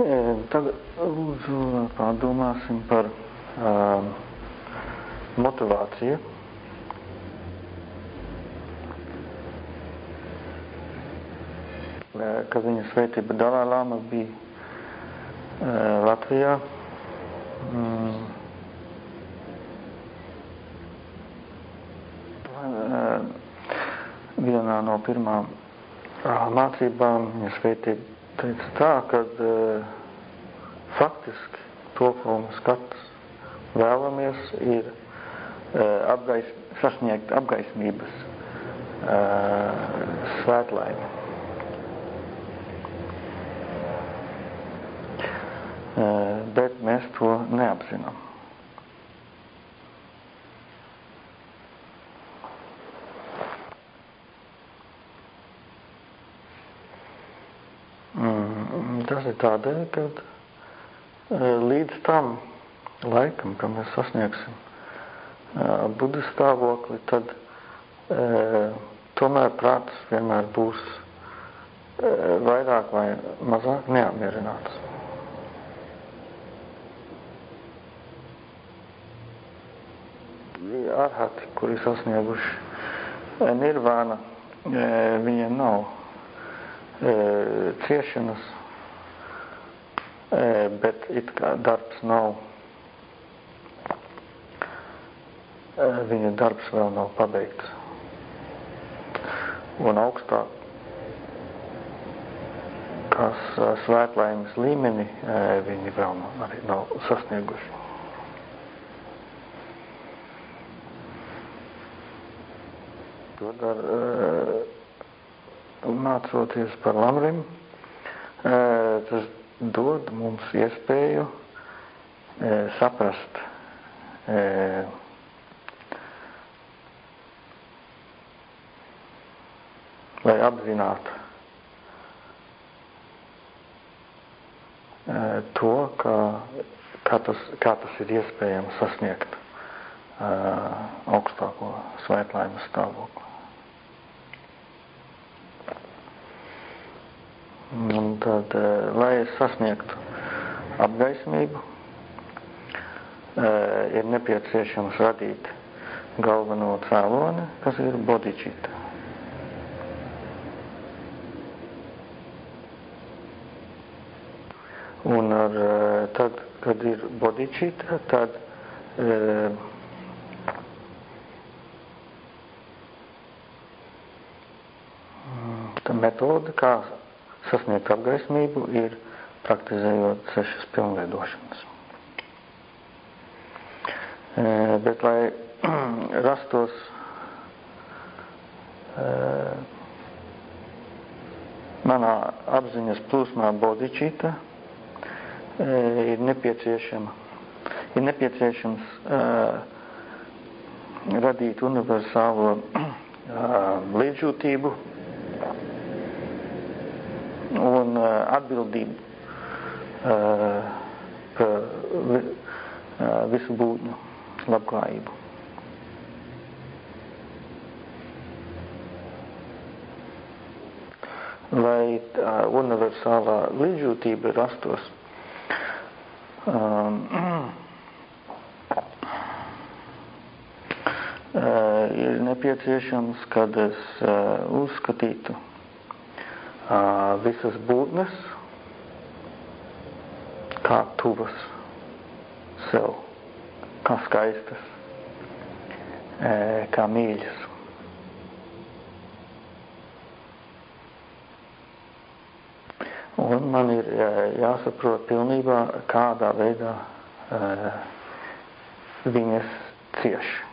Tagad lūdzu pārdomāsim par uh, motivāciju. Kad viņa svētība Dalai Lama bija uh, Latvijā, mm, vienā no pirmām mācībām viņa svētība teica tā, ka uh, faktiski to, ko mums katrs vēlamies, ir uh, apgais, sasniegt apgaismības uh, svētlaimi. Uh, bet mēs to neapzinām. Tas ir tādēļ, ka līdz tam laikam, kad mēs sasniegsim budu stāvokli, tad tomēr prāts vienmēr būs vairāk vai mazāk neapmierināts. Arhati, kuri sasnieguši nirvāna, viņiem nav ciešanas, bet it kā darbs nav, viņa darbs vēl nav pabeigts. Un augstāk, kas svētlaimes līmeni, viņi vēl arī nav sasnieguši. To dara, mācoties par lamrim, tas dod mums iespēju e, saprast e, lai apzinātu e, to, ka, kā, tas, kā tas ir iespējams sasniegt e, augstāko svētlaimes stāvokli. Un tad, eh, lai es sasniegtu apgaismību, eh, ir nepieciešams radīt galveno cēloni, kas ir bodičita. Un ar, eh, tad, kad ir bodičita, tad tā metode, kā sasniegt apgaismību ir praktizējot sešas pilnveidošanas. Bet, lai rastos manā apziņas plūsmā bodičīta, ir nepieciešama, ir nepieciešams radīt universālo līdzjūtību un uh, atbildību uh, par vi, uh, visu būtņu labklājību. Lai tā universālā līdzjūtība rastos, um, ir nepieciešams, kad es uzskatītu visas būtnes kā tuvas sev, kā skaistas, kā mīļas. Un man ir jāsaprot pilnībā, kādā veidā viņas cieši.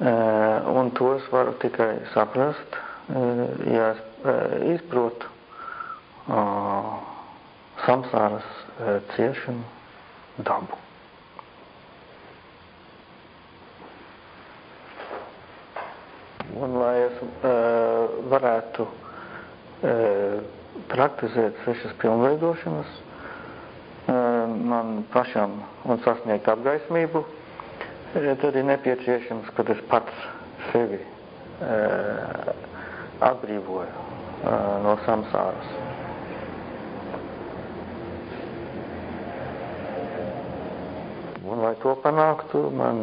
Un to es varu tikai saprast, ja es izprotu samsāras ciešanu dabu. Un lai es varētu praktizēt sešas pilnveidošanas, man pašam un sasniegt apgaismību, tad ir nepieciešams, kad es pats sevi atbrīvoja no samsāras. Un, lai to panāktu, man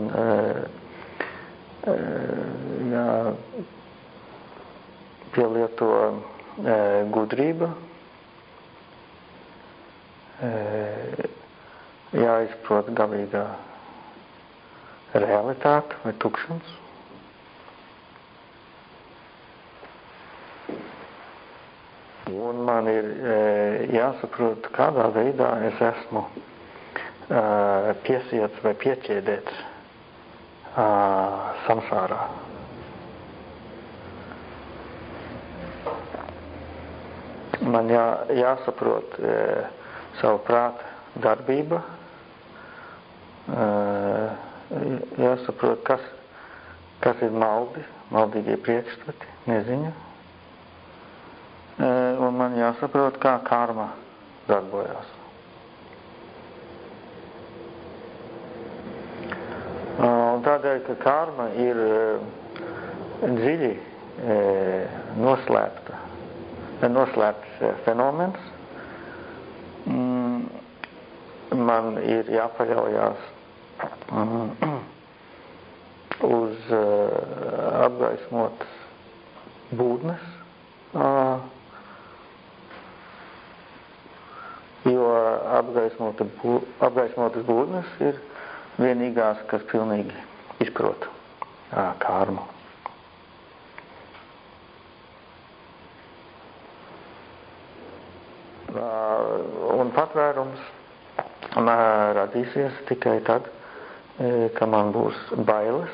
jā, pielieto gudrība, jāizprot galīgā realitāte vai tukšums. Un man ir jāsaprot, kādā veidā es esmu piesiets vai pieķēdēts samsārā. Man jā, jāsaprot savu prātu darbība, jāsaprot, kas, kas ir maldi, maldīgie priekšstati, neziņa. Un man jāsaprot, kā karma darbojās. Un tādēļ, ka karma ir dziļi noslēpta, noslēpts fenomens, man ir jāpaļaujās uz apgaismotas būdnes, jo apgaismota, apgaismotas būdnes ir vienīgās, kas pilnīgi izprot kārmu. Un patvērums radīsies tikai tad, ka man būs bailes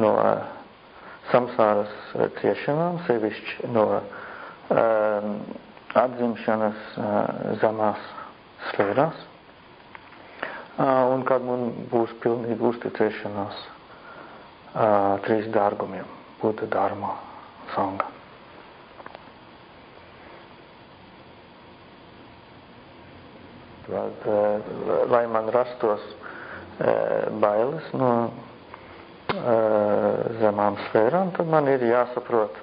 no samsāras ciešanām, sevišķi no atzimšanas zemās sfērās, un kad man būs pilnīgi uzticēšanās trīs dārgumiem - Buddha, Dharma, Sangha. Tad, lai man rastos bailes no zemām sfērām, tad man ir jāsaprot,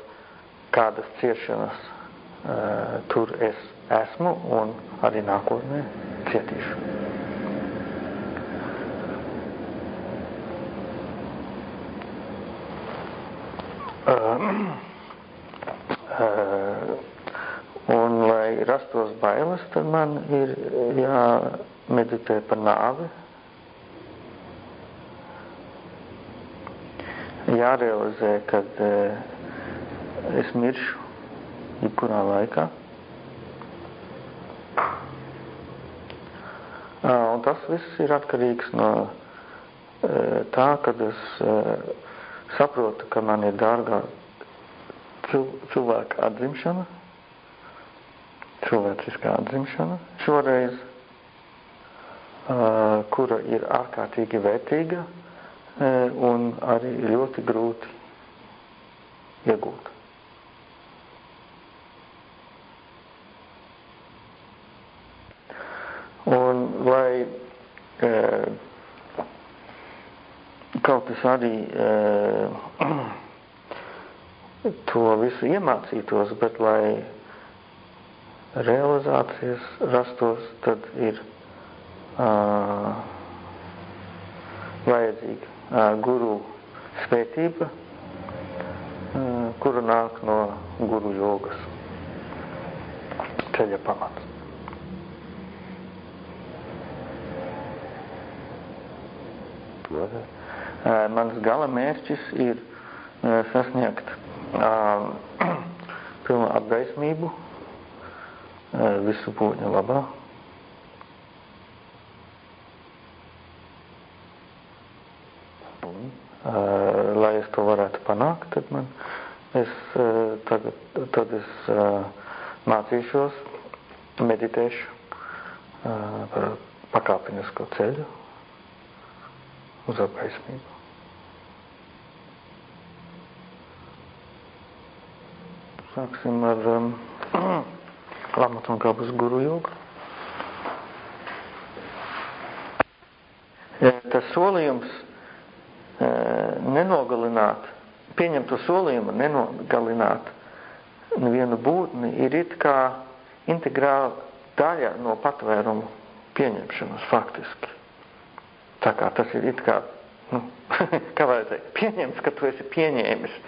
kādas ciešanas tur es esmu un arī nākotnē cietīšu. Un, lai rastos bailes, tad man ir jāmeditē par nāvi, jārealizē, kad es miršu jebkurā laikā. Un tas viss ir atkarīgs no tā, kad es saprotu, ka man ir dārgā cilvēka atzimšana, cilvēciskā atzimšana šoreiz, kura ir ārkārtīgi vērtīga un arī ļoti grūti iegūt. Un lai e, kaut es arī to visu iemācītos, bet lai realizācijas rastos, tad ir uh, vajadzīga uh, guru svētība, uh, kura nāk no guru jogas ceļa pamats. Uh, mans gala mērķis ir uh, sasniegt uh, pilnu apgaismību visu būņu labā. Un, lai es to varētu panākt, tad man es tagad, tad es mācīšos, meditēšu par pakāpenisko ceļu uz apgaismību. Sāksim ar um, Lamatam Kabas guru jogu. Tas solījums nenogalināt pieņemt to solījumu nenogalināt nevienu būtni, ir it kā integrāla daļa no patvērumu pieņemšanas faktiski. Tā kā tas ir it kā, nu, kā vajag teikt, pieņemts, ka tu esi pieņēmis,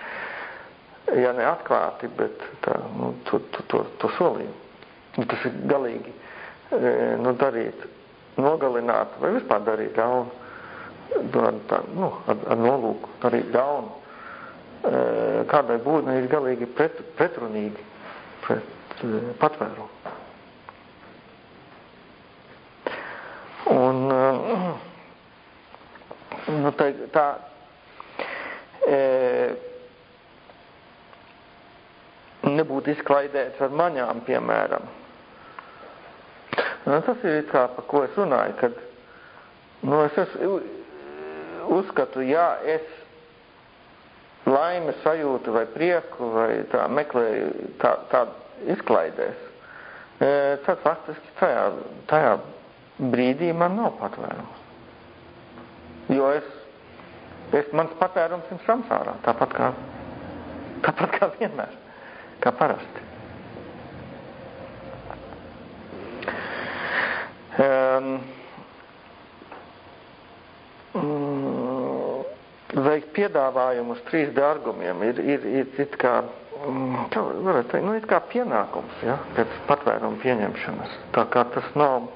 ja ne atklāti, bet tā, nu, to, to, to, to solījumu. Nu, tas ir galīgi, e, nu, darīt, nogalināt vai vispār darīt ļaunu, ar, tā, nu, ar, ar nolūku darīt ļaunu Eh, kādai būtnei ir galīgi pret, pretrunīgi pret eh, patvērumu. Un nu, tā, tā e, nebūtu izklaidēts ar maņām, piemēram. Nu, tas ir kā, par ko es runāju, kad nu, es, es uzskatu, jā, es laimes sajūtu vai prieku vai tā meklēju tā, tādu izklaidēs, e, tad faktiski tajā, tajā brīdī man nav patvērums. Jo es, es mans patvērums ir samsārā, tāpat kā, tāpat kā vienmēr, kā parasti. Um, veikt piedāvājumu uz trīs dārgumiem ir, ir, ir it kā, mm, kā varētu teikt, nu, it kā pienākums, ja, pēc patvērumu pieņemšanas. Tā kā tas nav,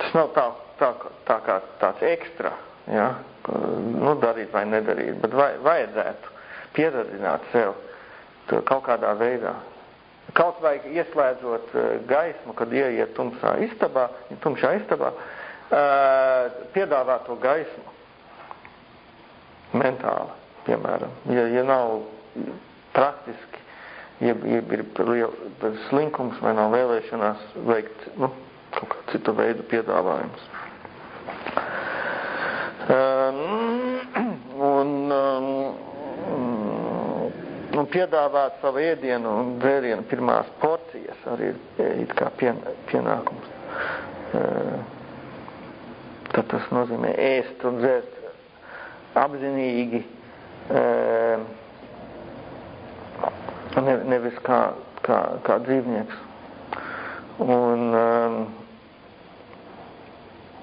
tas nav tā, tā, tā kā tāds ekstra, ja, nu, darīt vai nedarīt, bet vai, vajadzētu pieradināt sev to kaut kādā veidā. Kaut vai ieslēdzot eh, gaismu, kad ieiet tumsā istabā, tumšā istabā, eh, piedāvāt to gaismu mentāli, piemēram. Ja, ja nav praktiski, ja, ja ir liela slinkums vai nav vēlēšanās veikt nu, kaut kā citu veidu piedāvājums. Um, un um, un piedāvāt savu ēdienu un dzērienu pirmās porcijas arī ir it kā pien, pienākums. Uh, tad tas nozīmē ēst un dzērt apzinīgi, ne, nevis kā, kā, kā dzīvnieks. Un,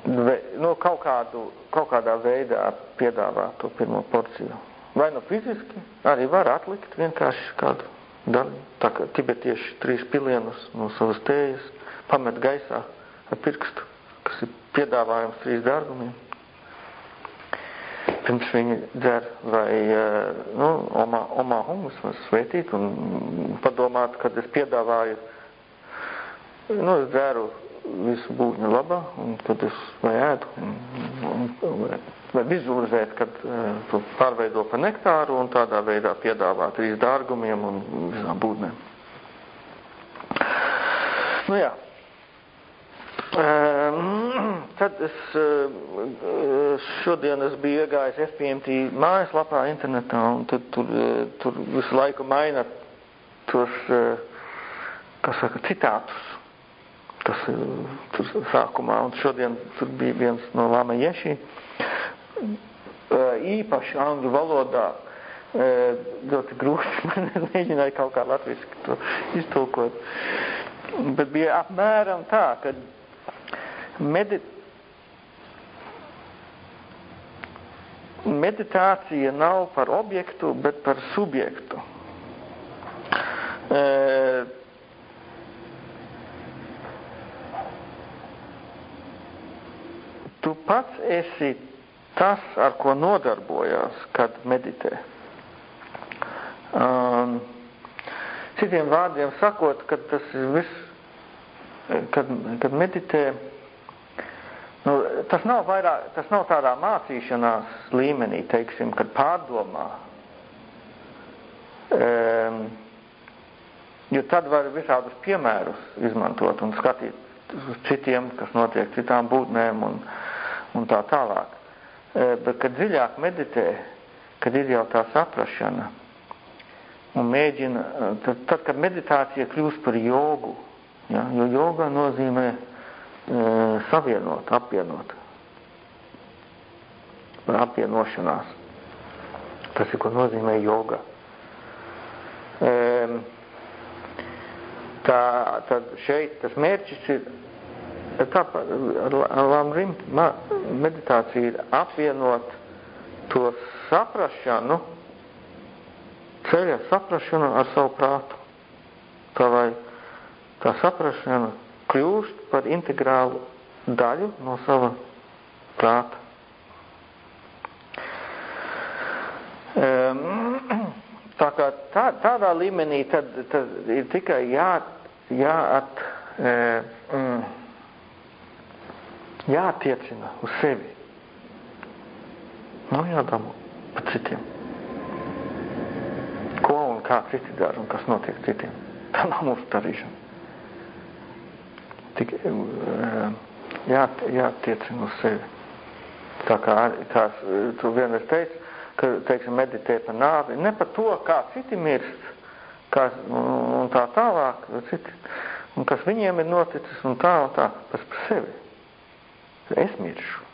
nu, kaut, kādu, kaut kādā veidā piedāvāt to pirmo porciju. Vai nu fiziski, arī var atlikt vienkārši kādu daļu. Tā kā tibetieši trīs pilienus no savas tējas pamet gaisā ar pirkstu, kas ir piedāvājums trīs dārgumiem pirms viņi dzer vai eh, nu, omā, omā humus svētīt un padomāt, kad es piedāvāju, nu, es dzeru visu būtņu labā un tad es vai ēdu un, un, vai vizualizēt, kad uh, to pārveido pa nektāru un tādā veidā piedāvā trīs dārgumiem un visām būtnēm. Nu jā. Um, tad es uh, šodien es biju iegājis FPMT mājaslapā internetā un tad tur, uh, tur visu laiku maina tos, kā saka, citātus, kas ir tur sākumā. Un šodien tur bija viens no Lama Ješi, īpaši angļu valodā, ļoti grūti, man mēģināja kaut kā latviski to iztulkot. Bet bija apmēram tā, ka Medit meditācija nav par objektu, bet par subjektu. E, tu pats esi tas, ar ko nodarbojās, kad meditē. Um, citiem vārdiem sakot, kad tas ir viss, kad, kad meditē, Nu, tas, nav vairāk, tas nav tādā mācīšanās līmenī, teiksim, kad pārdomā. Um, jo tad var visādus piemērus izmantot un skatīt uz citiem, kas notiek citām būtnēm un, un tā tālāk. E, bet, kad dziļāk meditē, kad ir jau tā saprašana un mēģina, tad, tad kad meditācija kļūst par jogu, ja, jo joga nozīmē savienot, apvienot. Apvienošanās. Tas ir, ko nozīmē joga. Um, tā, tad šeit tas mērķis ir tāpat, lamrim, meditācija ir apvienot to saprašanu, ceļa saprašanu ar savu prātu. Tā lai tā saprašana kļūst par integrālu daļu no sava prāta. Tā kā tā, tādā līmenī tad, tad ir tikai jā, jāat, mm, jātiecina uz sevi. Nav jādomā par citiem. Ko un kā citi dara un kas notiek citiem. Tā nav mūsu darīšana. Tik, jā, jātiecina uz sevi. Tā kā, kā tu vienreiz teici, ka, teiksim, meditē par nāvi, ne par to, kā citi mirst, kā, un tā tālāk, citi, un kas viņiem ir noticis, un tā un tā, pēc par sevi. Es miršu.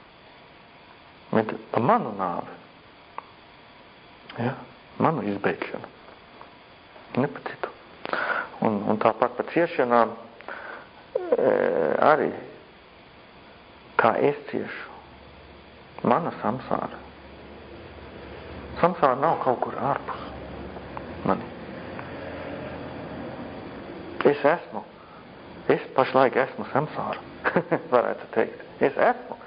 Bet par manu nāvi. Ja? Manu izbeigšanu. Ne par citu. Un, un tāpat par ciešanām e, arī, kā es ciešu, mana samsāra. Samsāra nav kaut kur ārpus mani. Es esmu, es pašlaik esmu samsāra, varētu teikt. Es esmu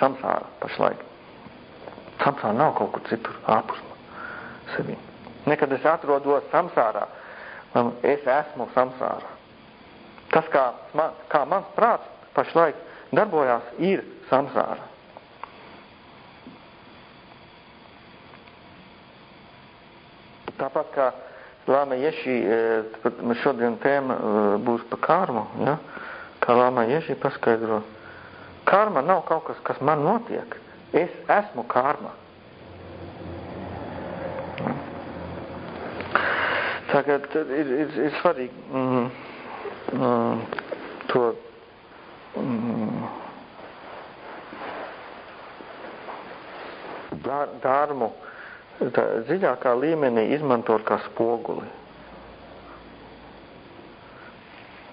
samsāra pašlaik. Samsāra nav kaut kur citur ārpus sevi. Nekad es atrodos samsārā, es esmu samsārā. Tas, kā, man, kā mans prāts pašlaik darbojās, ir samsāra. Tāpat kā Lāma Ješi, e, šodien tēma e, būs par karmu, ja? kā Lāma Ješi paskaidro. Karma nav kaut kas, kas man notiek. Es esmu karma. Tagad ir, ir, ir svarīgi mm, mm, to mm, dārmu tā, dziļākā līmenī izmantot kā spoguli.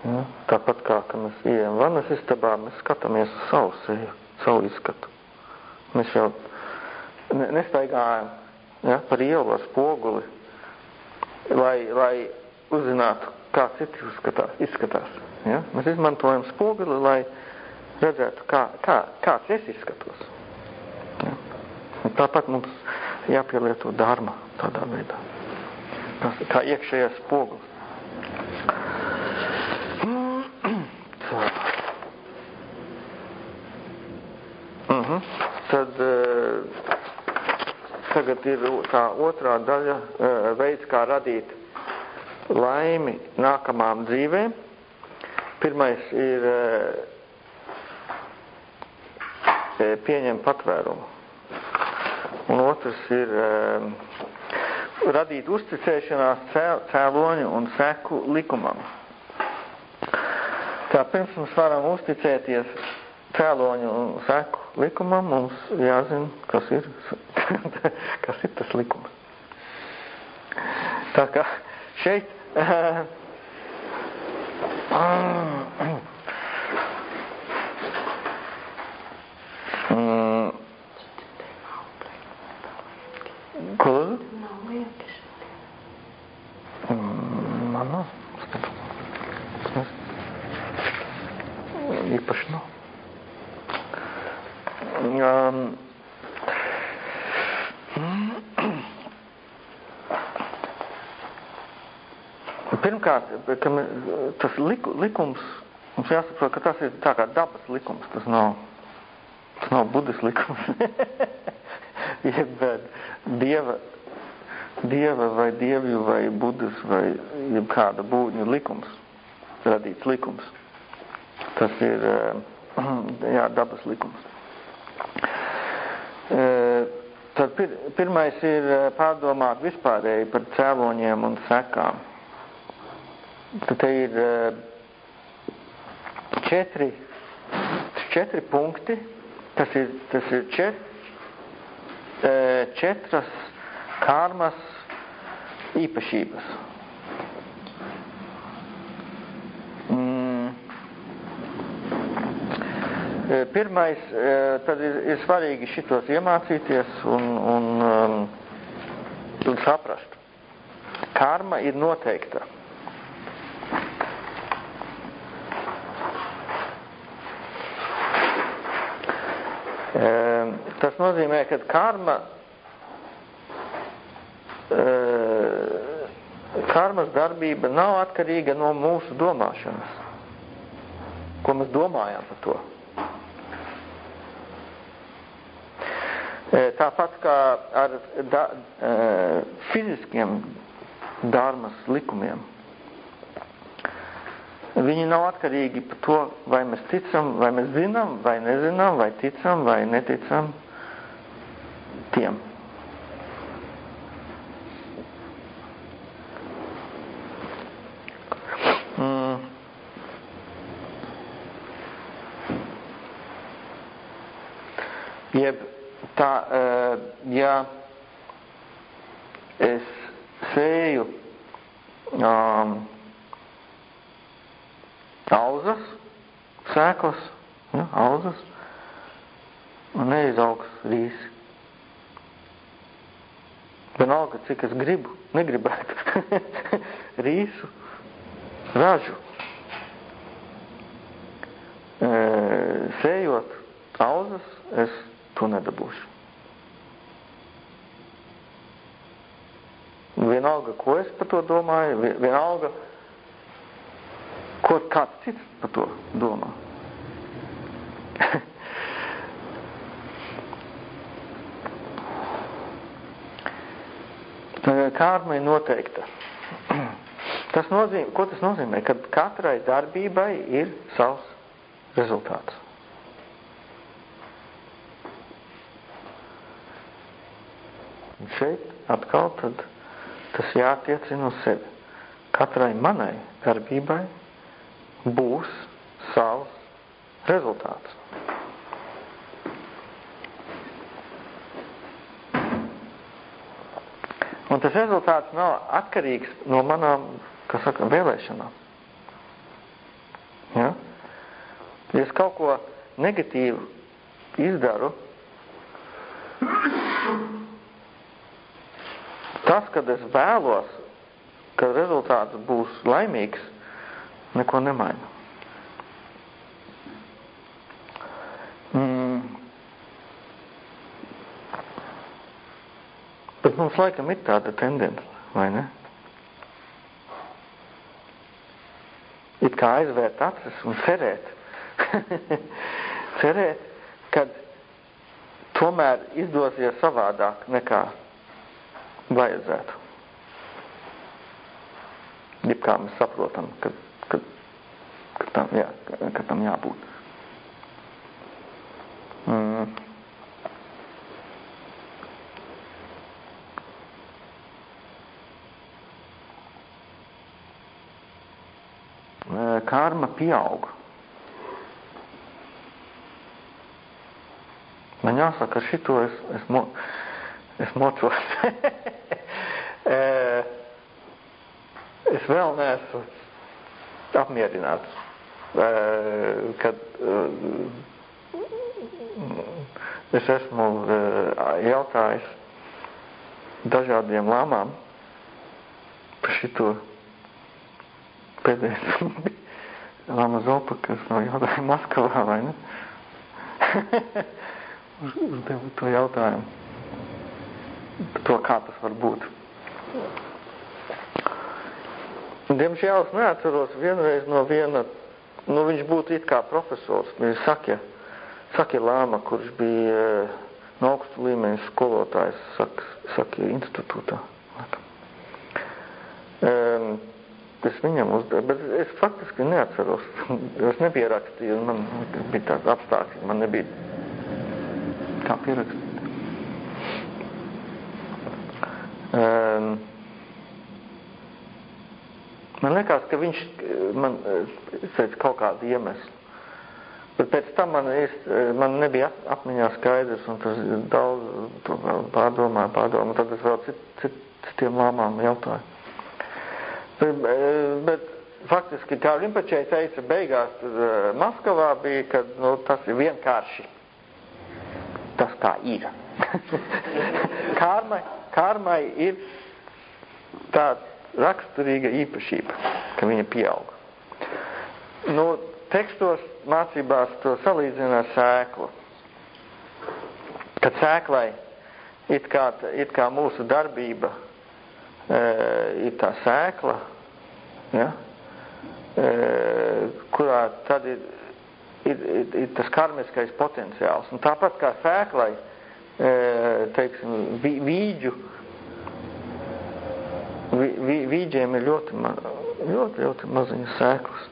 Ja? Tāpat kā, ka mēs ejam vanas istabā, mēs skatāmies uz savu seju, savu izskatu. Mēs jau nestaigājam ja, par ielu ar spoguli, lai, lai uzzinātu, kā citi uzskatās, izskatās. Ja? Mēs izmantojam spoguli, lai redzētu, kā, kā, kāds es izskatos. Ja? Un tāpat mums jāpielieto dharma tādā veidā. Tas kā iekšējais spogulis. Uh mhm. -huh. Tad uh, tagad ir tā otrā daļa eh, veids, kā radīt laimi nākamām dzīvēm. Pirmais ir eh, eh, pieņemt patvērumu. Un otrs ir radīt uzticēšanās cēloņu un seku likumam. Tā pirms mums varam uzticēties cēloņu un seku likumam, mums jāzina, kas ir Kas ir tas likums? Tā kā šeit uh, Ko lūdzu? Nav liekas. Man nav. Īpaši nav. Um, Pirmkārt, tas liku, likums, mums jāsaprot, ka tas ir tā kā dabas likums, tas nav, tas nav budas likums. jeb dieva, dieva vai dievju vai budas vai jeb kāda būdņu likums, radīts likums. Tas ir, jā, dabas likums. Tad pir, pirmais ir pārdomāt vispārēji par cēloņiem un sekām. Tad te ir eh, četri, četri punkti, tas ir, tas ir čet, eh, četras Kārmas īpašības. Mm. Pirmais, tad ir, ir svarīgi šitos iemācīties un, un, um, un saprast. Karma ir noteikta. Tas nozīmē, ka karma, karmas darbība nav atkarīga no mūsu domāšanas. Ko mēs domājam par to? Tāpat kā ar da, fiziskiem dārmas likumiem. Viņi nav atkarīgi par to, vai mēs ticam, vai mēs zinām, vai nezinām, vai ticam, vai neticam tiem. Mm. Jeb tā, ja es sēju um, auzas, sēklas, ja, auzas, un neizaugs rīsi. Vienalga, cik es gribu, negribētu rīsu, ražu. E, sējot auzas, es to nedabūšu. Vienalga, ko es par to domāju, vienalga, ko kāds cits par to domā. Kārma ir noteikta. Tas nozīmē? Ka katrai darbībai ir savs rezultāts. Un šeit atkal tad tas jātiecina uz sevi. Katrai manai darbībai būs savs rezultāts. Un tas rezultāts nav atkarīgs no manām, kas saka, vēlēšanām. Ja? Ja es kaut ko negatīvu izdaru, tas, kad es vēlos, ka rezultāts būs laimīgs, neko nemaina. Mm. Bet mums laikam ir tāda tendence, vai ne? It kā aizvērt acis un cerēt. cerēt, kad tomēr izdosies savādāk nekā vajadzētu. Jeb kā mēs saprotam, ka, ka, ka, tam, jā, ka, ka tam jābūt. Mm. Karma pieaug. Man jāsaka, ar šito es, es, mo, es mocos. es vēl neesmu apmierināts, kad es esmu jautājis dažādiem lāmām par šito pēdējais Lama Zopa, kas no jautāja Maskavā, vai ne? Uzdevu to jautājumu. To, kā tas var būt. Diemžēl es neatceros vienreiz no viena, nu viņš būtu it kā profesors, bija Sakja, Sakja Lāma, kurš bija no augstu līmeņa skolotājs Sak, Sakja institūtā. Um, es viņam uzdevu, bet es faktiski neatceros. Es nepierakstīju, man bija tāds apstākļi, man nebija kā pierakstīt. Um, man liekas, ka viņš man pēc kaut kāda iemesla. Bet pēc tam man, es, man nebija apmiņā skaidrs, un tas daudz pārdomāju, pārdomāju, tad es vēl cit, cit, citiem lāmām jautāju. Bet, bet faktiski, kā Rimpačai teica, beigās tur Maskavā bija, ka nu, tas ir vienkārši tas, kā ir. kārmai, kārmai ir tāda raksturīga īpašība, ka viņa pieaug. Nu, tekstos mācībās to salīdzina ar sēklu. Kad sēklai it kā, it kā mūsu darbība e, ir tā sēkla, ja, kurā tad ir, ir, ir, ir tas karmiskais potenciāls. Un tāpat kā sēklai, teiksim, vī, vīģu, vī, vīģiem ir ļoti, ma, ļoti, ļoti maziņas sēklas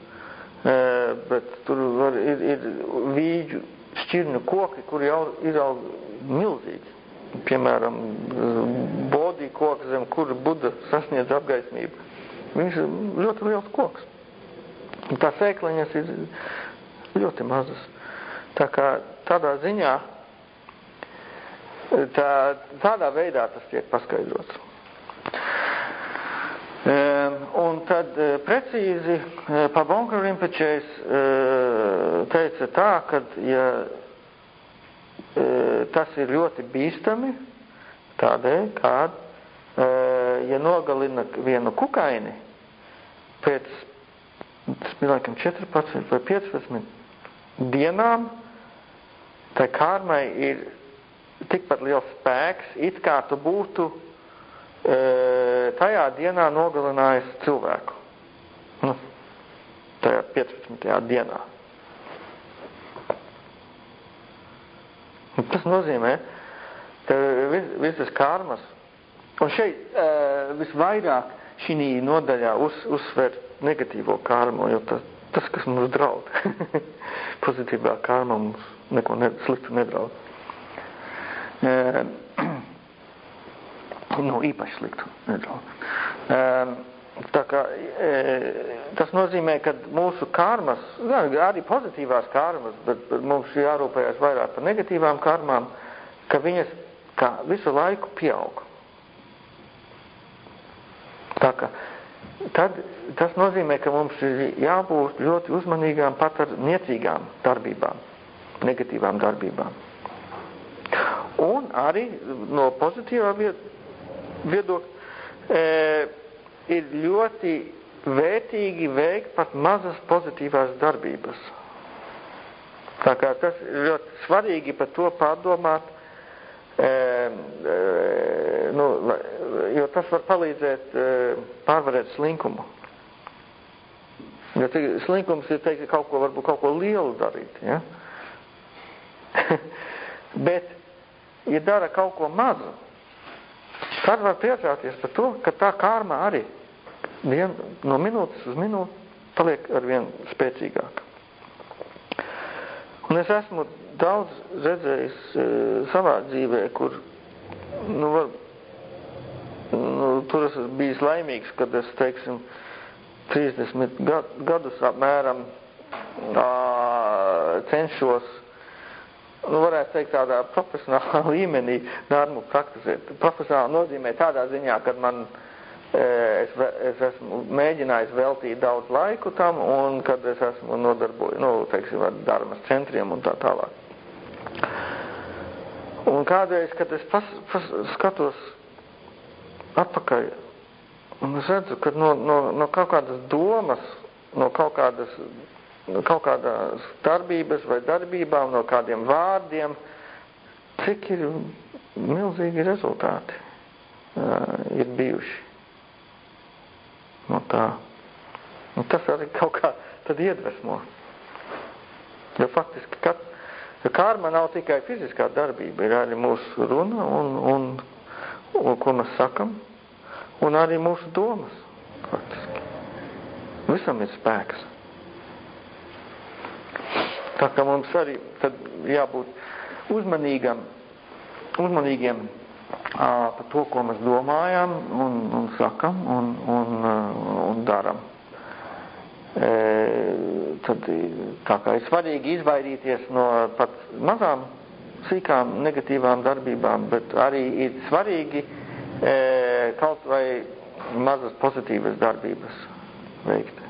bet tur var, ir, ir vīģu šķirņu koki, kur jau izaug milzīgi. Piemēram, bodī koks, zem kura Buda sasniedz apgaismību. Viņš ir ļoti liels koks. Un tā sēkliņas ir ļoti mazas. Tā kā tādā ziņā, tā, tādā veidā tas tiek paskaidrots. Un tad precīzi Pabonka Rimpečējs teica tā, ka ja, tas ir ļoti bīstami tādēļ, kād, ja nogalina vienu kukaini pēc, laikam 14 vai 15 dienām, tai kārmai ir tikpat liels spēks, it kā tu būtu tajā dienā nogalinājis cilvēku. Nu, tajā 15. dienā. Un tas nozīmē, ka vis, visas karmas, un šeit uh, visvairāk šī nodaļā uz, uzsver negatīvo karmu, jo tas, tas kas mums draud. Pozitīvā karma mums neko ne, sliktu nedraud. Uh, nu, īpaši sliktu nedaudz. Um, tā kā, e, tas nozīmē, ka mūsu karmas, arī pozitīvās karmas, bet, bet mums jārūpējas vairāk par negatīvām karmām, ka viņas kā visu laiku pieaug. Tā kā, tad tas nozīmē, ka mums ir jābūt ļoti uzmanīgām pat ar niecīgām darbībām, negatīvām darbībām. Un arī no pozitīvā viedokļa e, ir ļoti vērtīgi veikt pat mazas pozitīvās darbības. Tā kā tas ir ļoti svarīgi par to pārdomāt, e, e, nu, jo tas var palīdzēt e, pārvarēt slinkumu. Jo slinkums ir teikt, ka kaut ko varbūt kaut ko lielu darīt, ja? Bet, ja dara kaut ko mazu, Tad var priecāties par to, ka tā kārma arī vien, no minūtes uz minūti paliek ar vien spēcīgāka. Un es esmu daudz redzējis e, savā dzīvē, kur nu, var, nu, tur esmu bijis laimīgs, kad es, teiksim, 30 gadus apmēram ā, cenšos nu, varētu teikt, tādā profesionālā līmenī dārmu praktizēt. Profesionāli nozīmē tādā ziņā, kad man e, es, es esmu mēģinājis veltīt daudz laiku tam, un kad es esmu nodarboju, nu, teiksim, ar dārmas centriem un tā tālāk. Un kādreiz, kad es pas, pas, skatos atpakaļ, un es redzu, ka no, no, no kaut kādas domas, no kaut kādas kaut kādās darbības vai darbībām, no kādiem vārdiem, cik ir milzīgi rezultāti uh, ir bijuši no tā. Un tas arī kaut kā tad iedvesmo. Jo faktiski, kat, karma nav tikai fiziskā darbība, ir arī mūsu runa un, un, un ko mēs sakam, un arī mūsu domas. Faktiski. Visam ir spēks. Tā kā mums arī jābūt uzmanīgam, uzmanīgiem ā, par to, ko mēs domājam un, un sakam un, un, un daram. tad tā kā ir svarīgi izvairīties no pat mazām sīkām negatīvām darbībām, bet arī ir svarīgi kaut vai mazas pozitīvas darbības veikt.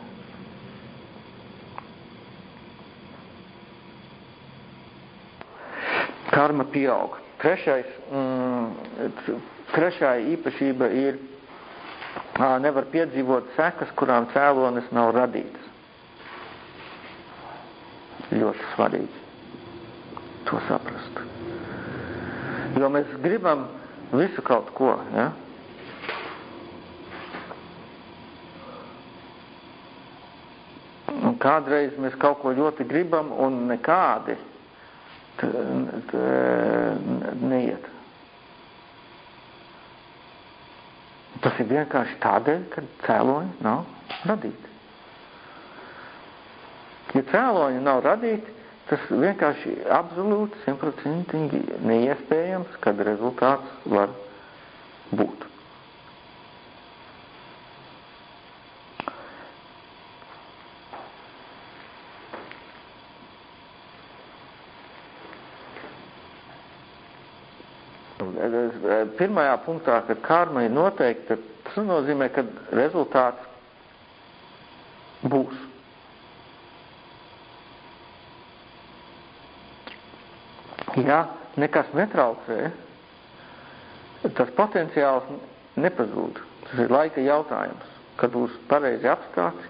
Karma pieaug. Trešais, mm, trešā īpašība ir nevar piedzīvot sekas, kurām cēlonis nav radīts. Ļoti svarīgi to saprast. Jo mēs gribam visu kaut ko, ja? Un kādreiz mēs kaut ko ļoti gribam un nekādi neiet. Tas ir vienkārši tādēļ, ka cēloņi nav radīti. Ja cēloņi nav radīti, tas vienkārši absolūti simtprocentīgi neiespējams, kad rezultāts var būt. Pirmajā punktā, ka karma ir noteikta, tas nozīmē, ka rezultāts būs. Ja nekas netraucē, tas potenciāls nepazūd. Tas ir laika jautājums. Kad būs pareizi apstākļi,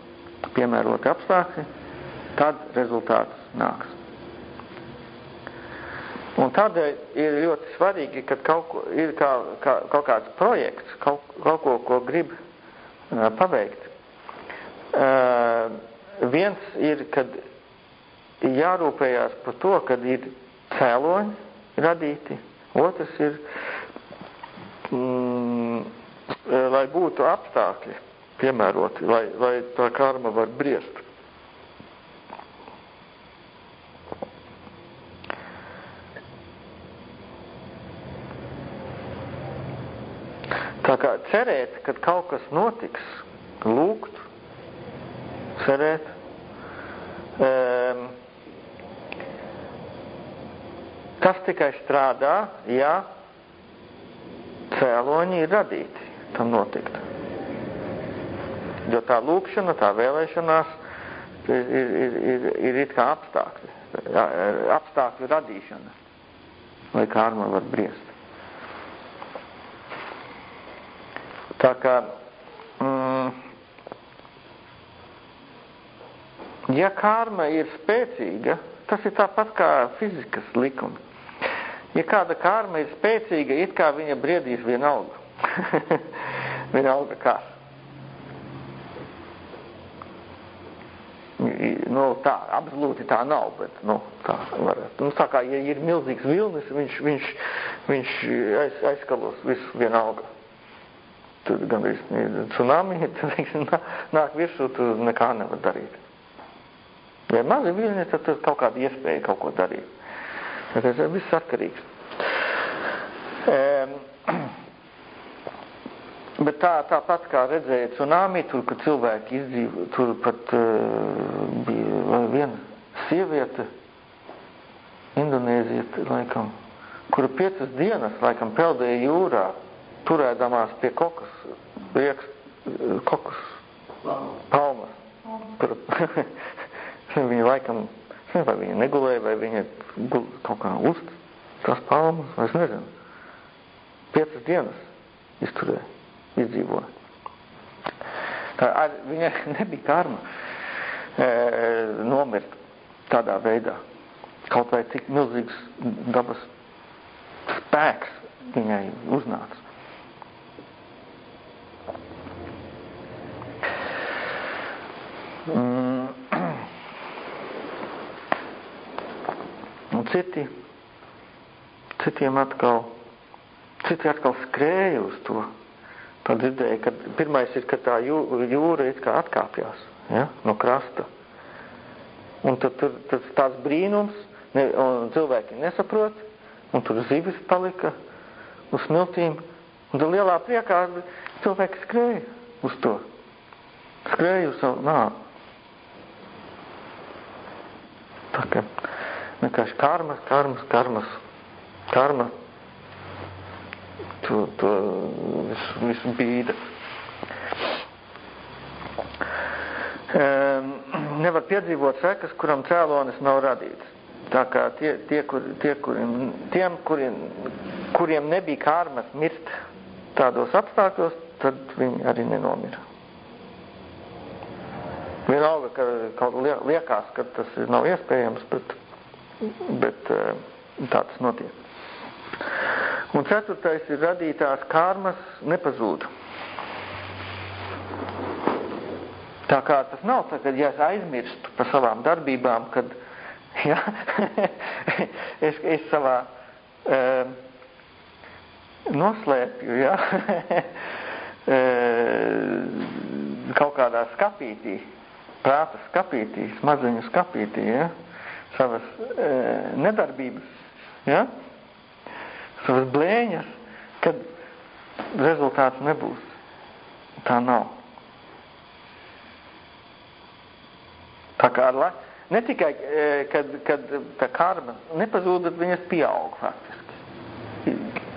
piemēroti apstākļi, tad rezultāts nāks. Un tādēļ ir ļoti svarīgi, kad kaut ko, ir kā, kā, kaut kāds projekts, kaut, kaut ko, ko grib uh, paveikt. Uh, viens ir, kad jārūpējās par to, kad ir cēloņi radīti. Otrs ir, mm, lai būtu apstākļi piemēroti, lai, lai tā karma var briest. Tā kā cerēt, ka kaut kas notiks, lūgt, cerēt, um, tas tikai strādā, ja cēloņi ir radīti tam notikt. Jo tā lūkšana, tā vēlēšanās ir, ir, ir, ir, it kā apstākļi, apstākļu radīšana, lai karma var briest. Tā kā, mm, ja karma ir spēcīga, tas ir tāpat kā fizikas likumi. Ja kāda karma ir spēcīga, it kā viņa briedīs vienalga. vienalga kā. Nu, tā, absolūti tā nav, bet, nu, tā varētu. Nu, tā kā, ja ir milzīgs vilnis, viņš, viņš, viņš aiz, aizskalos visu vienalga tur gandrīz tsunami, tad, teiksim, nāk virsū, tur nekā nevar darīt. Ja mazi viļņi, tad tur kaut kāda iespēja kaut ko darīt. Tas ir viss atkarīgs. Um, bet tā, tāpat kā redzēja tsunami, tur, kad cilvēki izdzīvo, tur pat uh, bija viena sieviete, Indonēzieta, laikam, kura piecas dienas, laikam, peldēja jūrā, turēdamās pie kokas, rieks, kokas palmas. Tur, viņa laikam, es nezinu, vai viņa negulēja, vai viņa kaut kā uz tās palmas, es nezinu. Piecas dienas izturēja, izdzīvoja. Tā ar, viņa nebija karma e, nomirt tādā veidā. Kaut vai cik milzīgs dabas spēks viņai uznāca. Mm. Un citi, citiem atkal, citi atkal skrēja uz to. Tad dzirdēja, ka pirmais ir, ka tā jūra it kā atkāpjās ja, no krasta. Un tad tur tas tāds brīnums, ne, un cilvēki nesaprot, un tur zivis palika uz smiltīm, un tad lielā priekā cilvēki skrēja uz to. Skrēja uz savu nāvu. Tā kā vienkārši karmas, karmas, karmas, karma, to, to visu, visu bīda. Um, nevar piedzīvot sekas, kuram cēlonis nav radīts. Tā kā tie, tie, kur, tie kuriem, tiem, kuriem, kuriem nebija kārmas mirt tādos apstākļos, tad viņi arī nenomira. Vienalga, ka kaut liekas, ka tas nav iespējams, bet, bet eh, tā tas notiek. Un ceturtais ir radītās kārmas nepazūd. Tā kā tas nav tā, ka ja es aizmirstu par savām darbībām, kad ja, es, es savā uh, noslēpju, ja, uh, kaut kādā skapītī, prāta skapītī, smadzeņu skapītī, ja, savas uh, nedarbības, ja, savas blēņas, kad rezultāts nebūs. Tā nav. Tā kā ar Ne tikai, e, kad, kad tā karma nepazūd, bet viņas pieaug faktiski.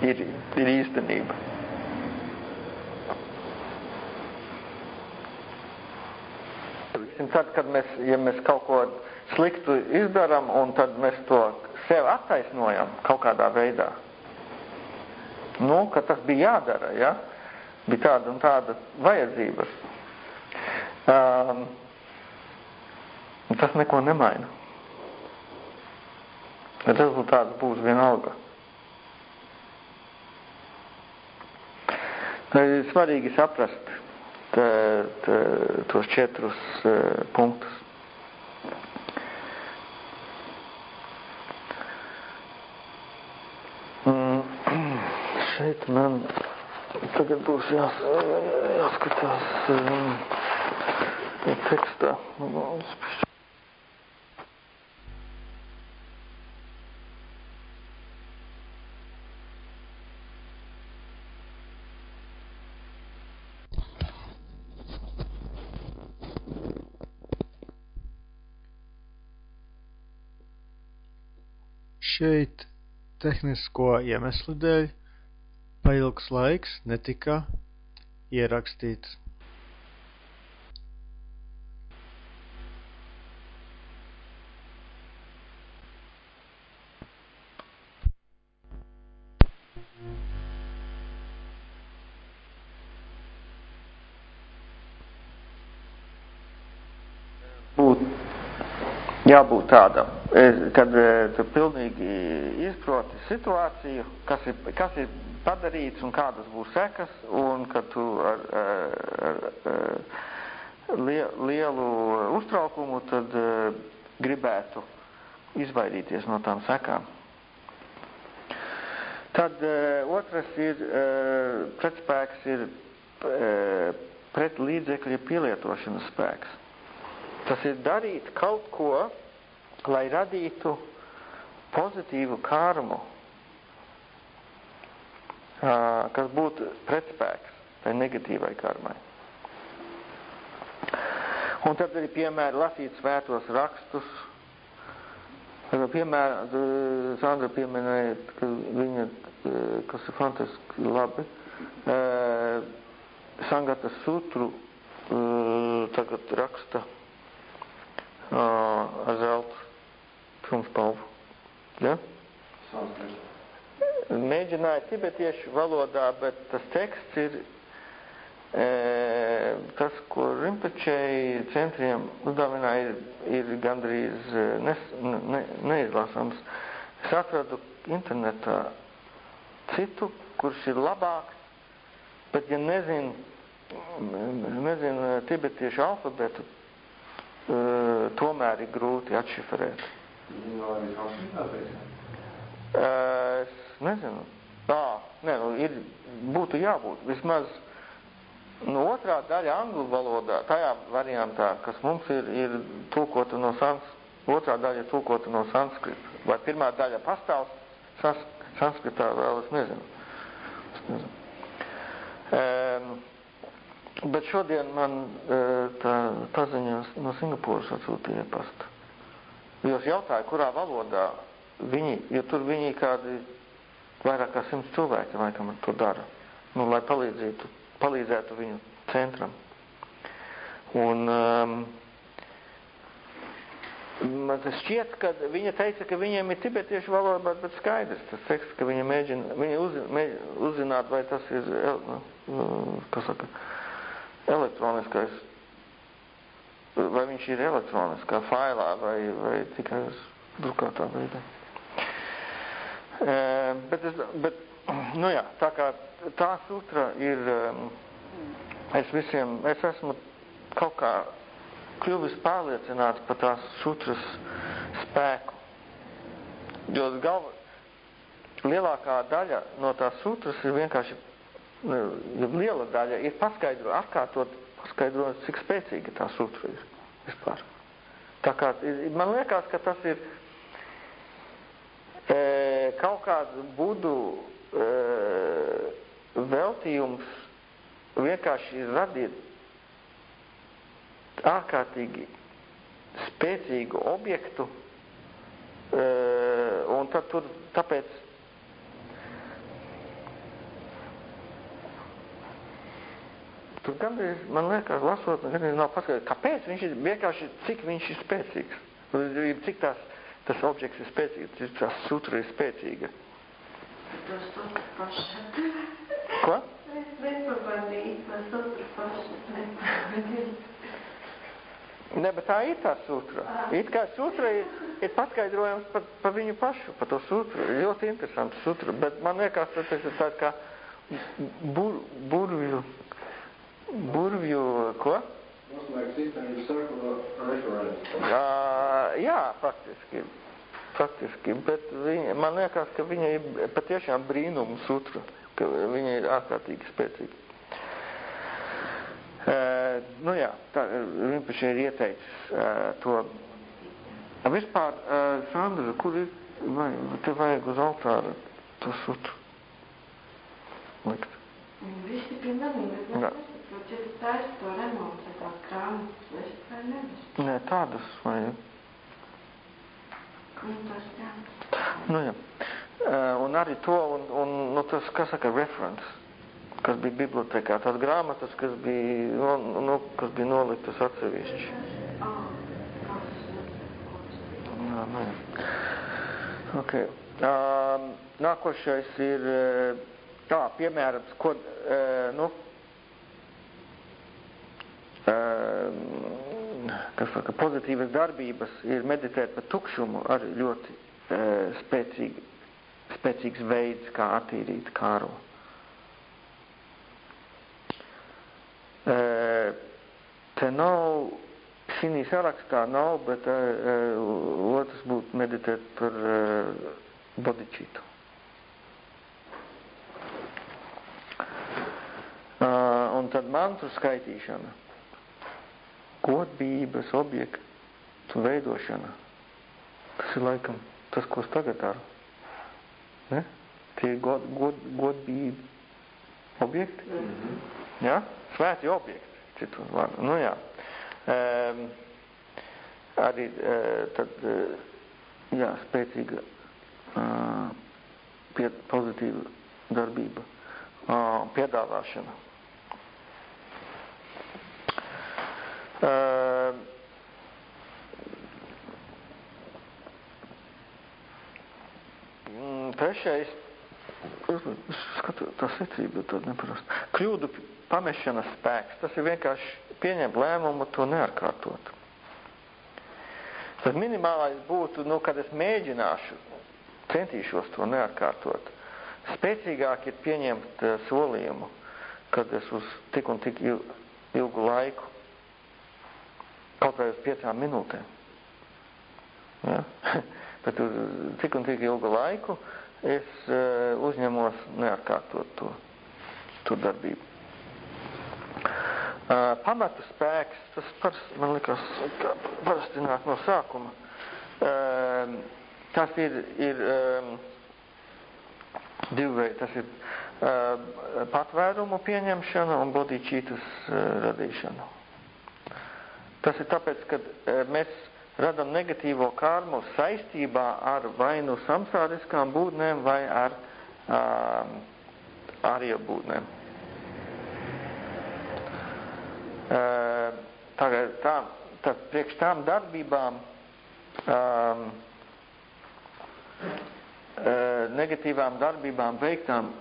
Ir, ir īstenība. Tad, kad mēs, ja mēs kaut ko sliktu izdaram, un tad mēs to sev attaisnojam kaut kādā veidā, nu, ka tas bija jādara, ja? bija tāda un tāda vajadzības. Um, tas neko nemaina. Rezultāts būs vienalga. Svarīgi saprast tā, tā, tos četrus uh, punktus. Mm, šeit man tagad būs jās, jāskatās um, tekstā. Šeit tehnisko iemeslu dēļ pailgs laiks netika ierakstīts. Būt, jābūt tādam kad e, tu pilnīgi izproti situāciju, kas ir, kas ir padarīts un kādas būs sekas, un ka tu ar, ar, ar lielu uztraukumu tad e, gribētu izvairīties no tām sekām. Tad e, otrs ir, pretspēks ir pret līdzekļa pielietošanas spēks. Tas ir darīt kaut ko, lai radītu pozitīvu karmu, kas būtu pretspēks tai negatīvai karmai. Un tad arī piemēri lasīt svētos rakstus. Piemēram, Sandra pieminēja, ka viņa, kas ir fantastiski labi, Sangata sutru tagad raksta ar zeltu trumspalvu. Ja? Mēģināju tibetiešu valodā, bet tas teksts ir e, tas, ko Rimpačei centriem uzdāvināja, ir, ir gandrīz nes, ne, neizlasams. Es atradu internetā citu, kurš ir labāks, bet ja nezinu, nezinu tibetiešu alfabetu, e, tomēr ir grūti atšifrēt. Es nezinu. Tā, nē, nu, ir, būtu jābūt vismaz nu, otrā daļa angļu valodā, tajā variantā, kas mums ir, ir tūkota no sans, otrā daļa ir tūkota no sanskrita. Vai pirmā daļa pastāv sans, sanskritā, vēl es nezinu. Es nezinu. Um, bet šodien man uh, tā paziņas no Singapūras atsūtīja pastu Jūs jautāju, kurā valodā viņi, jo tur viņi kādi vairāk kā simts cilvēki laikam to dara, nu, lai palīdzītu, palīdzētu viņu centram. Un um, man tas šķiet, ka viņa teica, ka viņiem ir tibetiešu valoda, bet skaidrs, tas teksts, ka viņa mēģina, viņa uz, mēģina uzzināt, vai tas ir, nu, kas saka, elektroniskais, vai viņš ir elektroniskā failā, vai, vai tikai uz drukātā veidā. E, bet, es, bet, nu jā, tā kā tā sutra ir, es visiem, es esmu kaut kā kļuvis pārliecināts par tās sutras spēku. Jo galva, lielākā daļa no tās sutras ir vienkārši, nu, liela daļa ir paskaidro, atkārtot, paskaidrot, cik spēcīga tā sutra ir vispār. Tā kā, man liekas, ka tas ir e, kaut kāds budu e, veltījums vienkārši radīt ārkārtīgi spēcīgu objektu, un tad tur tāpēc tur gandrīz, man liekas, lasot, gandrīz nav paskaidrs, kāpēc viņš ir vienkārši, cik viņš ir spēcīgs, cik tās, tas objekts ir spēcīgs, cik tās sutra ir spēcīga. Ko? Ne, bet tā ir tā sutra. It kā sutra ir, ir paskaidrojums par, par viņu pašu, par to sutru. Ļoti interesanti sutra, bet man liekas, tas ir tāds kā bur, burvju, burvju, ko? Jā, jā, faktiski. Faktiski, bet viņa, man liekas, ka viņa ir patiešām brīnuma sutra, ka viņa ir ārkārtīgi spēcīga. Uh, nu jā, tā, Rimpiši ir ieteicis uh, to. Vispār, uh, Sandra, kur ir, vai, te vajag uz altāra to sutu likt? Visi pie maniem, bet es tu taisi to remontu, vai tās krāmas, vai vai nevis. Nē, tādas vajag. Nu, tas jā. Nu jā. Uh, un arī to, un, un nu, tas, kas saka, reference kas bija bibliotekā, tās grāmatas, kas bija, nu, nu, kas bija noliktas atsevišķi. Jā, nu, jā. Okay. Um, nākošais ir, tā, piemēram, ko, uh, nu, uh, kas saka, pozitīvas darbības ir meditēt par tukšumu arī ļoti uh, spēcīgi, spēcīgs veids, kā attīrīt kāru. Te nav, šī sarakstā nav, bet otrs būtu meditēt par bodičītu. Un tad mantru skaitīšana, godbības objektu veidošana, tas ir laikam tas, ko es tagad daru. Ne? Tie ir god, god, godbība objekti. Mm -hmm. Ja? Svēti objekti, citu vārdu. Nu jā. Um, arī uh, tad, uh, jā, spēcīga uh, pie, pozitīva darbība, uh, piedāvāšana. Uh, trešais, skatu, tā secība ir tāda neparasta. Kļūdu pamešanas spēks, tas ir vienkārši pieņemt lēmumu to neatkārtot. Tad minimālais būtu, nu, kad es mēģināšu, centīšos to neatkārtot. Spēcīgāk ir pieņemt uh, solījumu, kad es uz tik un tik ilgu laiku, kaut vai uz piecām minūtēm, ja? bet uz tik un tik ilgu laiku es uh, uzņemos neatkārtot to, to darbību. Uh, pamata spēks, tas pars, man likās, parasti nāk no sākuma. Uh, tas ir, ir um, divi veidi. Tas ir uh, patvērumu pieņemšana un bodīčītas uh, radīšana. Tas ir tāpēc, ka uh, mēs radam negatīvo karmu saistībā ar vai nu samsāriskām būtnēm vai ar arija būtnēm. Uh, tagad tā, tad priekš tām darbībām um, negatīvām darbībām veiktām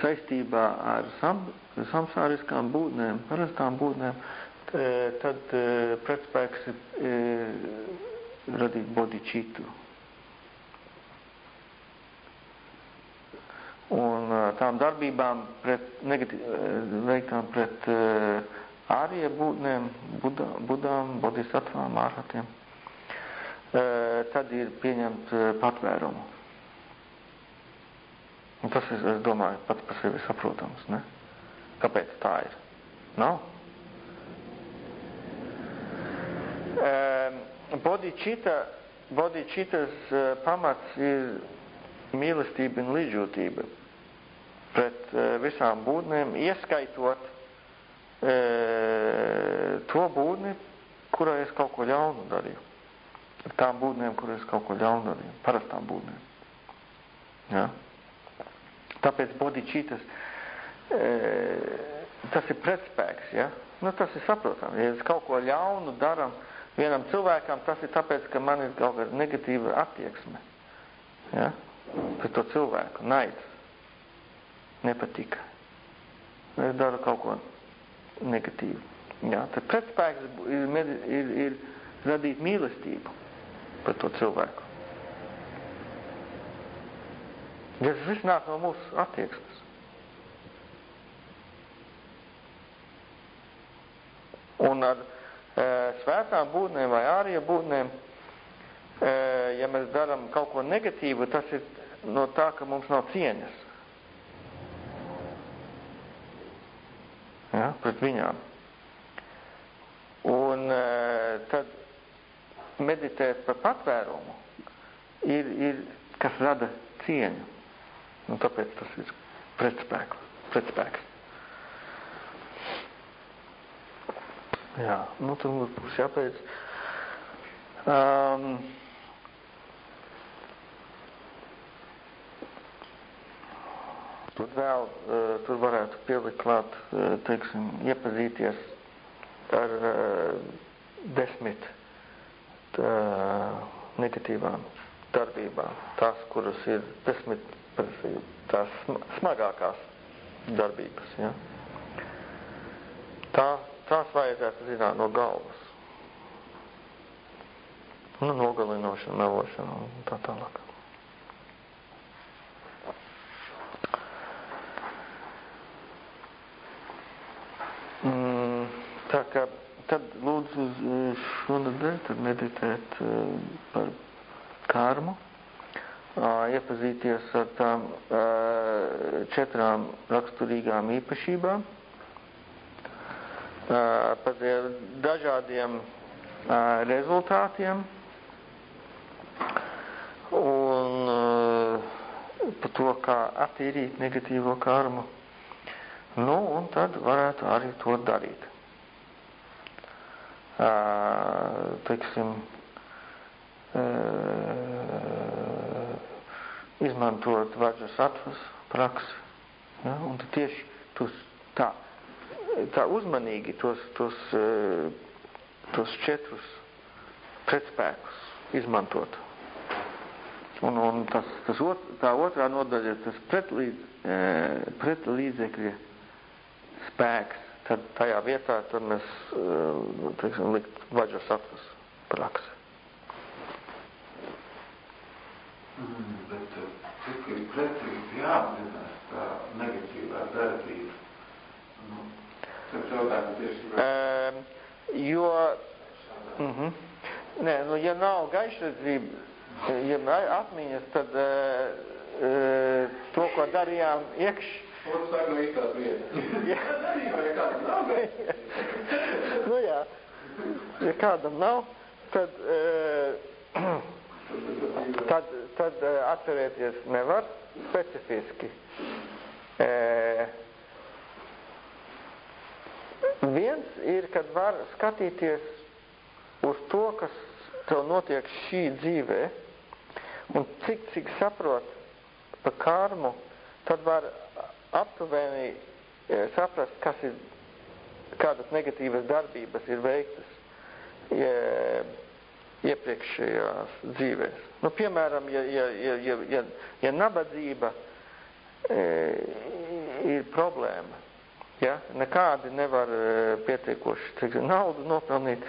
saistībā ar sam, samsāriskām būtnēm, parastām būtnēm, tad pretspēks radīt bodičitu. Un tām darbībām pret, veiktām pret ārija būtnēm, budā, budām, bodhisattvām, ārhatiem, tad ir pieņemt patvērumu. Un tas, es, domāju, pats par sevi saprotams, ne? Kāpēc tā ir? Nav? Um, Bodhicitta, bodhicitas uh, pamats ir mīlestība un līdzjūtība pret uh, visām būtnēm, ieskaitot uh, to būtni, kurai es kaut ko ļaunu darīju. Tām būtnēm, kurai es kaut ko ļaunu darīju. Parastām būtnēm. Ja? Tāpēc bodičītas, e, tas ir pretspēks, ja? Nu, tas ir saprotami. Ja es kaut ko ļaunu daram vienam cilvēkam, tas ir tāpēc, ka man ir kaut kāda negatīva attieksme. Ja? Pret to cilvēku. Naids. Nepatika. Es daru kaut ko negatīvu. Ja? Tad pretspēks ir, ir, ir radīt mīlestību pret to cilvēku. Ja tas viss nāk no mūsu attieksmes. Un ar svētām būtnēm vai ārija būtnēm, e, ja mēs darām kaut ko negatīvu, tas ir no tā, ka mums nav cieņas. Ja, pret viņām. Un e, tad meditēt par patvērumu ir, ir kas rada cieņu. Un tāpēc tas ir pretspēks. pretspēks. Jā, nu tur mums būs jāpēc. Um, tur vēl, uh, tur varētu pielikt klāt, uh, teiksim, iepazīties ar uh, desmit uh, negatīvām darbībām. Tās, kuras ir desmit tās smagākās darbības. Ja? Tā, tās vajadzētu zināt no galvas. Nu, nogalinošana, melošana un tā tālāk. Mm, tā kā tad lūdzu šonadēļ tad meditēt par karmu iepazīties ar tām četrām raksturīgām īpašībām, par dažādiem rezultātiem un par to, kā attīrīt negatīvo karmu. Nu, un tad varētu arī to darīt. Teiksim, izmantot vaģas atvas praksi. Ja? Un tieši tos, tā, tā uzmanīgi tos, tos, eh, tos četrus pretspēkus izmantot. Un, un tas, tas ot, tā otrā nodaļa ir tas pretlīdz, eh, pretlīdzekļa spēks. Tad tajā vietā tad mēs eh, teiksim, likt vaģas atvas praksi. Mm, bet cik ir precīzi jāapzinās tā negatīvā darbība? Nu, um, jo, mm -hmm. nē, nu, ja nav gaišredzība, ja atmiņas, tad uh, uh, to, ko darījām iekš, gaišredzība? nu jā, ja kādam nav, tad uh, tad, tad eh, atcerēties nevar specifiski. E, viens ir, kad var skatīties uz to, kas tev notiek šī dzīvē, un cik, cik saprot par karmu, tad var aptuveni e, saprast, kas ir, kādas negatīvas darbības ir veiktas ja, iepriekšējās dzīvēs. Nu, piemēram, ja, ja, ja, ja, ja nabadzība e, ir problēma, ja, nekādi nevar e, pietiekoši cik, naudu nopelnīt,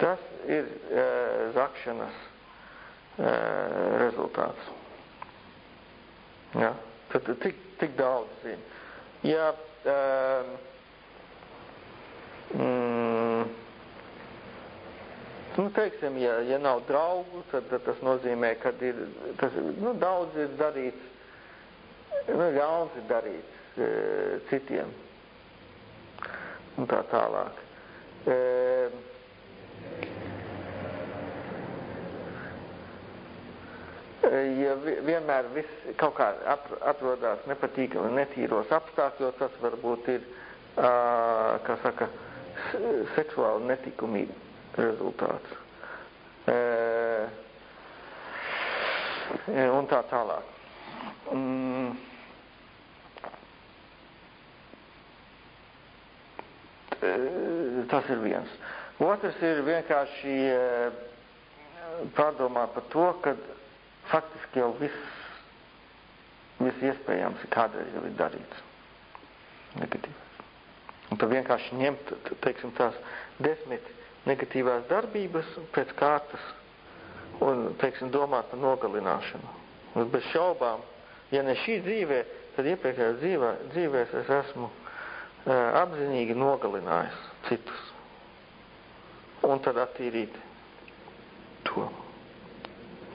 tas ir e, zakšanas e, rezultāts. Ja, tad tik, tik daudz zina. Ja, um, mm, nu, teiksim, ja, ja nav draugu, tad, tad tas nozīmē, ka ir, tas, nu, daudz ir darīts, nu, ļauns ir darīts e, citiem. Un tā tālāk. E, ja vienmēr viss kaut kā atrodas nepatīkami netīros apstākļos, tas varbūt ir, kā saka, seksuāla netikumība rezultāts. Un tā tālāk. Tas ir viens. Otrs ir vienkārši pārdomā par to, ka faktiski jau viss, viss iespējams kādreiz jau ir darīts. Negatīvs. Un tad vienkārši ņemt, teiksim, tās desmit negatīvās darbības pēc kārtas un, teiksim, domāt par nogalināšanu. Un bez šaubām, ja ne šī dzīvē, tad iepriekšējā dzīvē, dzīvēs es esmu apzinīgi nogalinājis citus. Un tad attīrīt to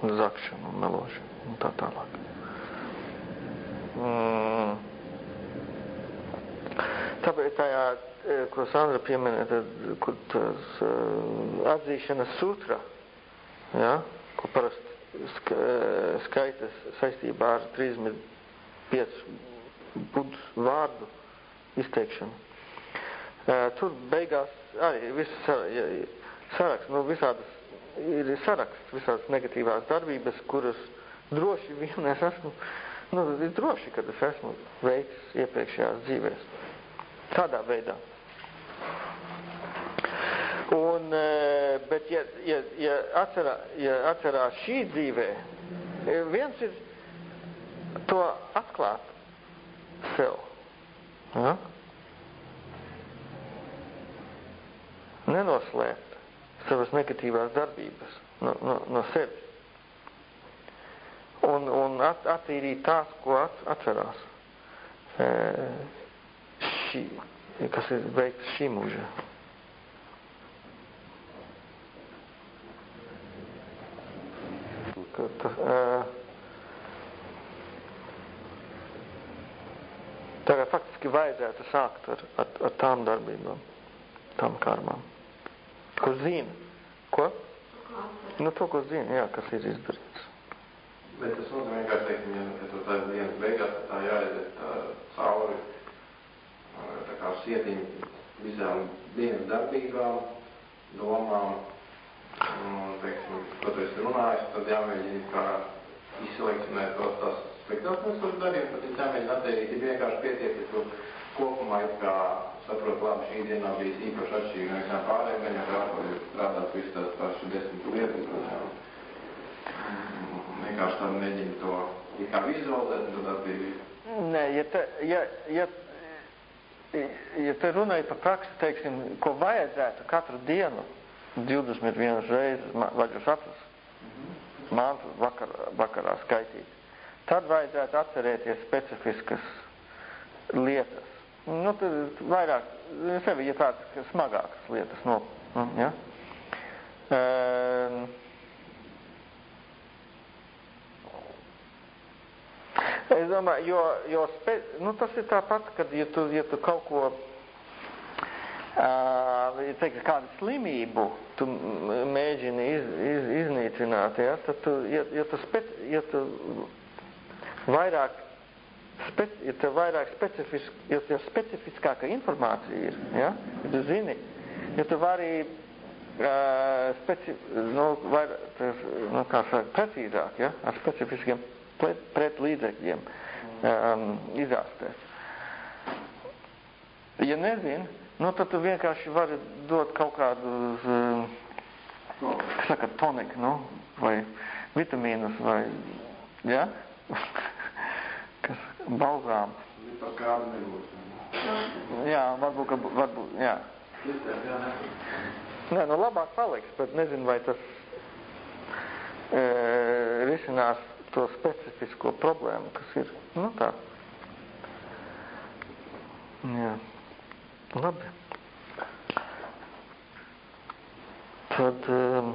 zakšanu un melošanu un tā tālāk. Mm. Tāpēc tajā, e, ko Sandra pieminē, tad, kur tas uh, atzīšanas sutra, ja, ko parasti e, skaitas saistībā ar 35 budas vārdu izteikšanu. Tur beigās arī viss saraksts, nu visādas ir saraksts visās negatīvās darbības, kuras droši vien es esmu, nu, ir droši, kad es esmu veicis iepriekšējās dzīvēs. Tādā veidā. Un, bet, ja, ja, ja, atcerā, ja atcerās šī dzīvē, viens ir to atklāt sev. Ja? Nenoslēpt savas negatīvās darbības no, no, no sevis. Un, un at, attīrīt tās, ko at, atcerās. E, šī, kas ir veikts šī mūžā. Tas, e, tagad faktiski vajadzētu sākt ar, ar, ar tām darbībām, tām karmām ko zina. Ko? Nu, to, ko zina, jā, kas ir izdarīts. Bet tas nozīmē, kā teiksim, ja, ja tu tā dienas beigās tā jāaiziet tā cauri, tā kā sietiņu visām dienas darbībām, domām, un, teiksim, ko tu esi runājis, tad jāmēģina kā izselekcionēt tos tās sliktākos, ko tu darīji, tad jāmēģina attēlīt, ja vienkārši pietiek, ja tu kopumā it kā saprot, labi, šī diena nav bijis īpaši atšķirīga no visām pārējām, kā ir strādāt visu tās pašas desmit lietas, vienkārši tā mēģina to it kā vizualizēt, un tad atbīdīt. Nē, ja te, ja, ja, ja te runāja par praksi, teiksim, ko vajadzētu katru dienu 21 reizes vaļus atlas, mantu vakar, vakarā skaitīt, tad vajadzētu atcerēties specifiskas lietas Nu, tad vairāk, sevi, ja tādas smagākas lietas no, nu, ja? Um, Es domāju, jo, jo spe, nu, tas ir tāpat, kad ja tu, ja tu kaut ko, uh, teikt, kādu slimību tu mēģini iz, iz, iznīcināt, ja, tad tu, ja, ja tu, spe, ja tu vairāk spe, ja tev vairāk specifiski, ja tev specifiskāka informācija ir, ja, ja tu zini, ja tu vari uh, speci, nu, vai, tas, nu, kā saka, precīzāk, ja, ar specifiskiem pret, pret līdzekļiem um, izārstēt. Ja nezini, nu, tad tu vienkārši vari dot kaut kādu, kas saka, toniku, nu, vai vitamīnus, vai, ja, balzām. Jā, varbūt, ka, varbūt, jā. Nē, nu labāk paliks, bet nezinu, vai tas e, risinās to specifisko problēmu, kas ir, nu tā. Jā. Labi. Tad, um,